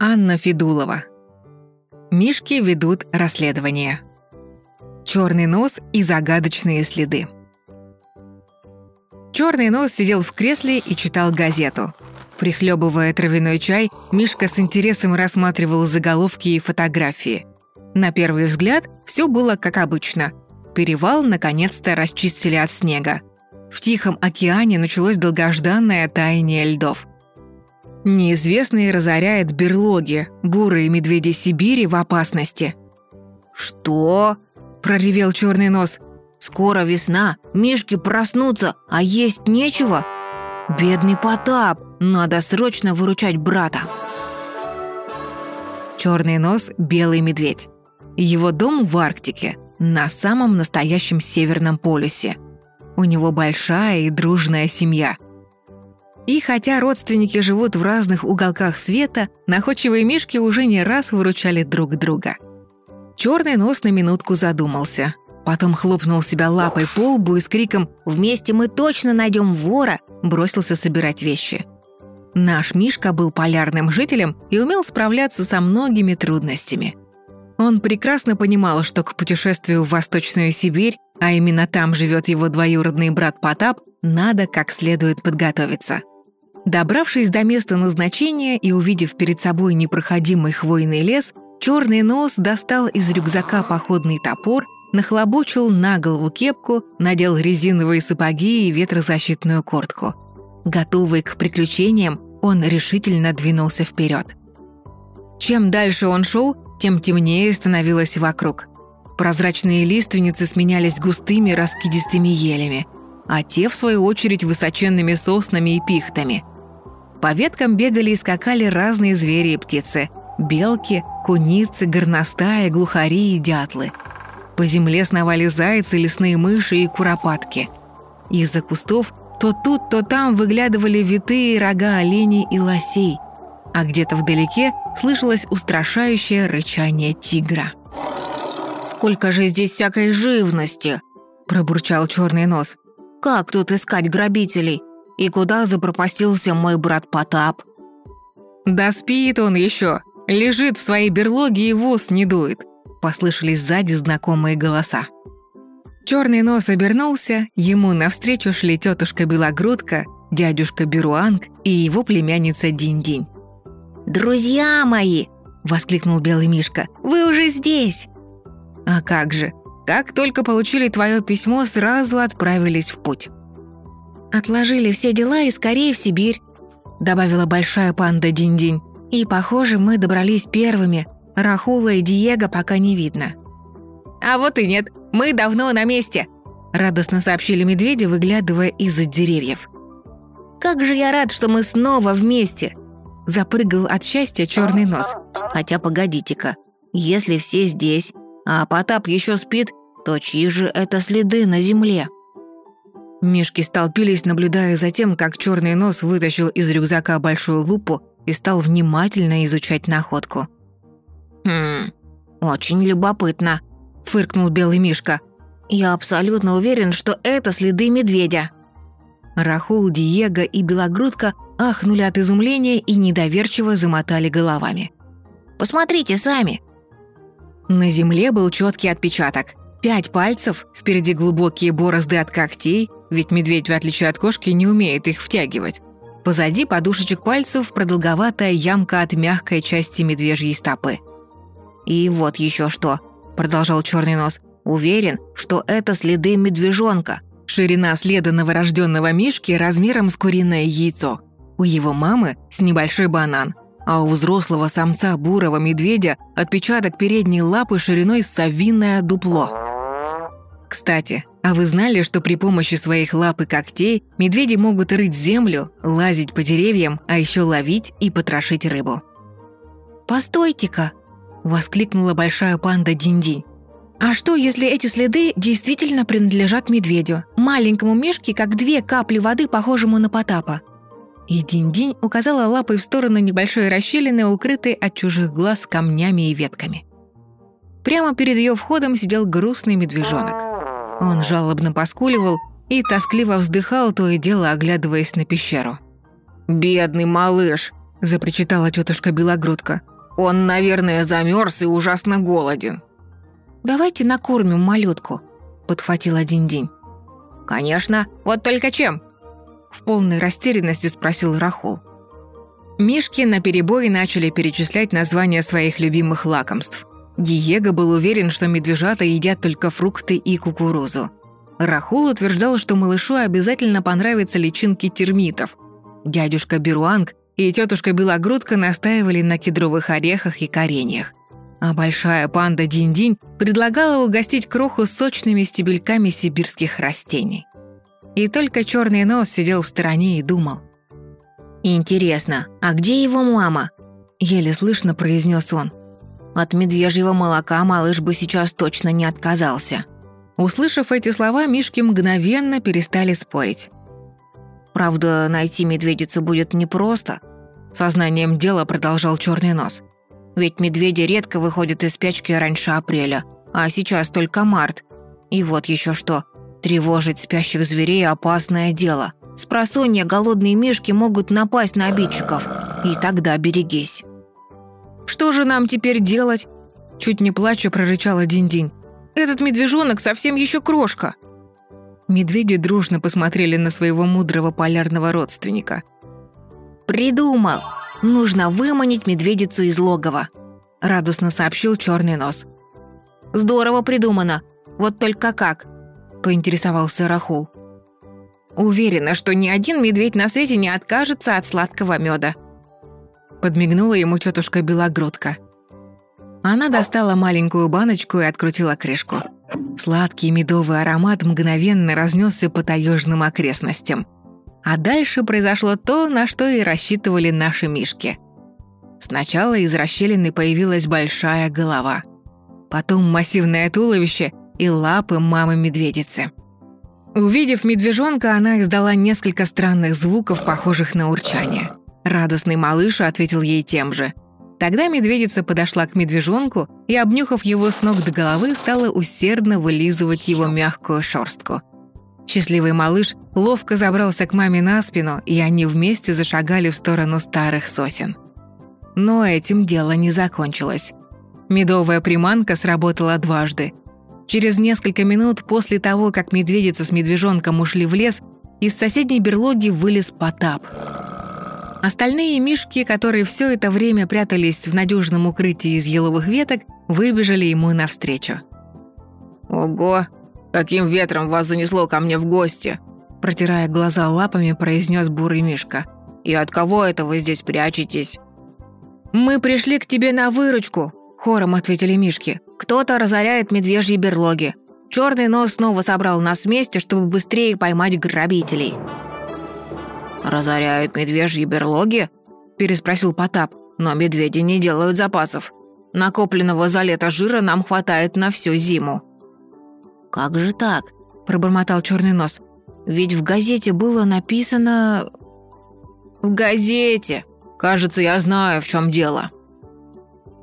Анна Федулова. Мишки ведут расследование. Черный нос и загадочные следы. Черный нос сидел в кресле и читал газету. Прихлебывая травяной чай, Мишка с интересом рассматривал заголовки и фотографии. На первый взгляд все было как обычно. Перевал наконец-то расчистили от снега. В Тихом океане началось долгожданное таяние льдов. Неизвестный разоряет берлоги, бурые медведи Сибири в опасности. «Что?» – проревел черный нос. «Скоро весна, мишки проснутся, а есть нечего? Бедный Потап, надо срочно выручать брата!» Черный нос – белый медведь. Его дом в Арктике, на самом настоящем Северном полюсе. У него большая и дружная семья – и хотя родственники живут в разных уголках света, находчивые мишки уже не раз выручали друг друга. Черный нос на минутку задумался. Потом хлопнул себя лапой по лбу и с криком «Вместе мы точно найдем вора!» бросился собирать вещи. Наш Мишка был полярным жителем и умел справляться со многими трудностями. Он прекрасно понимал, что к путешествию в Восточную Сибирь, а именно там живет его двоюродный брат Потап, надо как следует подготовиться – Добравшись до места назначения и увидев перед собой непроходимый хвойный лес, черный нос достал из рюкзака походный топор, нахлобучил на голову кепку, надел резиновые сапоги и ветрозащитную куртку. Готовый к приключениям, он решительно двинулся вперед. Чем дальше он шел, тем темнее становилось вокруг. Прозрачные лиственницы сменялись густыми раскидистыми елями – а те, в свою очередь, высоченными соснами и пихтами. По веткам бегали и скакали разные звери и птицы – белки, куницы, горностаи, глухари и дятлы. По земле сновали зайцы, лесные мыши и куропатки. Из-за кустов то тут, то там выглядывали витые рога оленей и лосей, а где-то вдалеке слышалось устрашающее рычание тигра. «Сколько же здесь всякой живности!» – пробурчал черный нос – как тут искать грабителей? И куда запропастился мой брат Потап?» «Да спит он еще, лежит в своей берлоге и воз не дует», — послышались сзади знакомые голоса. Черный нос обернулся, ему навстречу шли тетушка Белогрудка, дядюшка Беруанг и его племянница Динь-Динь. «Друзья мои!» — воскликнул Белый Мишка. «Вы уже здесь!» «А как же! Как только получили твое письмо, сразу отправились в путь». «Отложили все дела и скорее в Сибирь», — добавила большая панда Динь-Динь. «И, похоже, мы добрались первыми. Рахула и Диего пока не видно». «А вот и нет, мы давно на месте», — радостно сообщили медведи, выглядывая из-за деревьев. «Как же я рад, что мы снова вместе!» Запрыгал от счастья черный нос. «Хотя погодите-ка, если все здесь, а Потап еще спит, то чьи же это следы на земле? Мишки столпились, наблюдая за тем, как черный нос вытащил из рюкзака большую лупу и стал внимательно изучать находку. «Хм, очень любопытно», — фыркнул белый Мишка. «Я абсолютно уверен, что это следы медведя». Рахул, Диего и Белогрудка ахнули от изумления и недоверчиво замотали головами. «Посмотрите сами!» На земле был четкий отпечаток. Пять пальцев, впереди глубокие борозды от когтей, ведь медведь, в отличие от кошки, не умеет их втягивать. Позади подушечек пальцев продолговатая ямка от мягкой части медвежьей стопы. «И вот еще что», — продолжал черный нос. «Уверен, что это следы медвежонка». Ширина следа новорожденного мишки размером с куриное яйцо. У его мамы с небольшой банан, а у взрослого самца бурого медведя отпечаток передней лапы шириной с совиное дупло. Кстати, а вы знали, что при помощи своих лап и когтей медведи могут рыть землю, лазить по деревьям, а еще ловить и потрошить рыбу? «Постойте-ка!» – воскликнула большая панда Динь-Динь. «А что, если эти следы действительно принадлежат медведю, маленькому мишке, как две капли воды, похожему на Потапа?» И Динь-Динь указала лапой в сторону небольшой расщелины, укрытой от чужих глаз камнями и ветками. Прямо перед ее входом сидел грустный медвежонок. Он жалобно поскуливал и тоскливо вздыхал, то и дело оглядываясь на пещеру. «Бедный малыш!» – запричитала тетушка Белогрудка. «Он, наверное, замерз и ужасно голоден». «Давайте накормим малютку», – подхватил один день. «Конечно, вот только чем?» В полной растерянности спросил Рахул. Мишки наперебой начали перечислять названия своих любимых лакомств. Диего был уверен, что медвежата едят только фрукты и кукурузу. Рахул утверждал, что малышу обязательно понравятся личинки термитов. Дядюшка Беруанг и тетушка Белогрудка настаивали на кедровых орехах и кореньях. А большая панда Динь-Динь предлагала угостить кроху сочными стебельками сибирских растений. И только черный нос сидел в стороне и думал. «Интересно, а где его мама?» Еле слышно произнес он. «От медвежьего молока малыш бы сейчас точно не отказался». Услышав эти слова, Мишки мгновенно перестали спорить. «Правда, найти медведицу будет непросто», — сознанием дела продолжал черный нос. «Ведь медведи редко выходят из спячки раньше апреля, а сейчас только март. И вот еще что, тревожить спящих зверей – опасное дело. С голодные мишки могут напасть на обидчиков, и тогда берегись». «Что же нам теперь делать?» Чуть не плача прорычала Динь-Динь. Этот медвежонок совсем еще крошка». Медведи дружно посмотрели на своего мудрого полярного родственника. «Придумал! Нужно выманить медведицу из логова», — радостно сообщил черный нос. «Здорово придумано. Вот только как?» — поинтересовался Рахул. «Уверена, что ни один медведь на свете не откажется от сладкого меда», — подмигнула ему тетушка Белогрудка. Она достала маленькую баночку и открутила крышку. Сладкий медовый аромат мгновенно разнесся по таежным окрестностям. А дальше произошло то, на что и рассчитывали наши мишки. Сначала из расщелины появилась большая голова. Потом массивное туловище и лапы мамы-медведицы. Увидев медвежонка, она издала несколько странных звуков, похожих на урчание. Радостный малыш ответил ей тем же – Тогда медведица подошла к медвежонку и, обнюхав его с ног до головы, стала усердно вылизывать его мягкую шерстку. Счастливый малыш ловко забрался к маме на спину, и они вместе зашагали в сторону старых сосен. Но этим дело не закончилось. Медовая приманка сработала дважды. Через несколько минут после того, как медведица с медвежонком ушли в лес, из соседней берлоги вылез Потап – Остальные мишки, которые все это время прятались в надежном укрытии из еловых веток, выбежали ему навстречу. «Ого! Каким ветром вас занесло ко мне в гости?» Протирая глаза лапами, произнес бурый мишка. «И от кого это вы здесь прячетесь?» «Мы пришли к тебе на выручку», — хором ответили мишки. «Кто-то разоряет медвежьи берлоги. Черный нос снова собрал нас вместе, чтобы быстрее поймать грабителей». «Разоряют медвежьи берлоги?» – переспросил Потап. «Но медведи не делают запасов. Накопленного за лето жира нам хватает на всю зиму». «Как же так?» – пробормотал черный нос. «Ведь в газете было написано...» «В газете! Кажется, я знаю, в чем дело».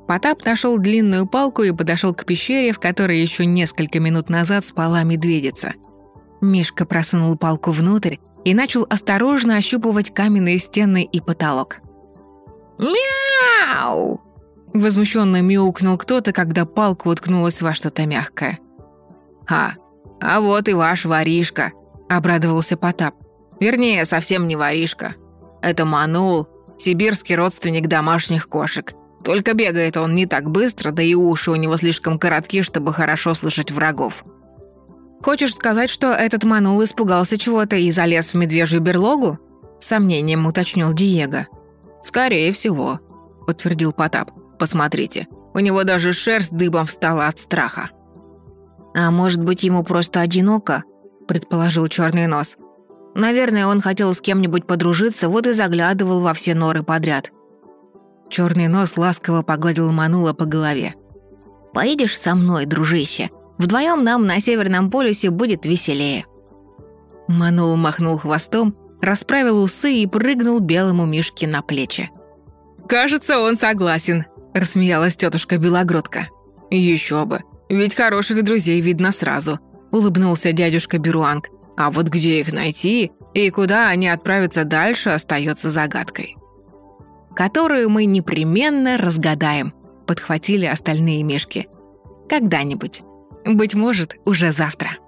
Потап нашел длинную палку и подошел к пещере, в которой еще несколько минут назад спала медведица. Мишка просунул палку внутрь и начал осторожно ощупывать каменные стены и потолок. «Мяу!» Возмущенно мяукнул кто-то, когда палка уткнулась во что-то мягкое. «А, а вот и ваш воришка», — обрадовался Потап. «Вернее, совсем не воришка. Это Манул, сибирский родственник домашних кошек. Только бегает он не так быстро, да и уши у него слишком коротки, чтобы хорошо слышать врагов. «Хочешь сказать, что этот манул испугался чего-то и залез в медвежью берлогу?» С сомнением уточнил Диего. «Скорее всего», — подтвердил Потап. «Посмотрите, у него даже шерсть дыбом встала от страха». «А может быть, ему просто одиноко?» — предположил черный нос. «Наверное, он хотел с кем-нибудь подружиться, вот и заглядывал во все норы подряд». Черный нос ласково погладил Манула по голове. «Поедешь со мной, дружище?» Вдвоем нам на Северном полюсе будет веселее». Манул махнул хвостом, расправил усы и прыгнул белому мишке на плечи. «Кажется, он согласен», – рассмеялась тетушка Белогрудка. «Еще бы, ведь хороших друзей видно сразу», – улыбнулся дядюшка Беруанг. «А вот где их найти и куда они отправятся дальше, остается загадкой». которую мы непременно разгадаем», — подхватили остальные мишки. «Когда-нибудь. Быть может, уже завтра».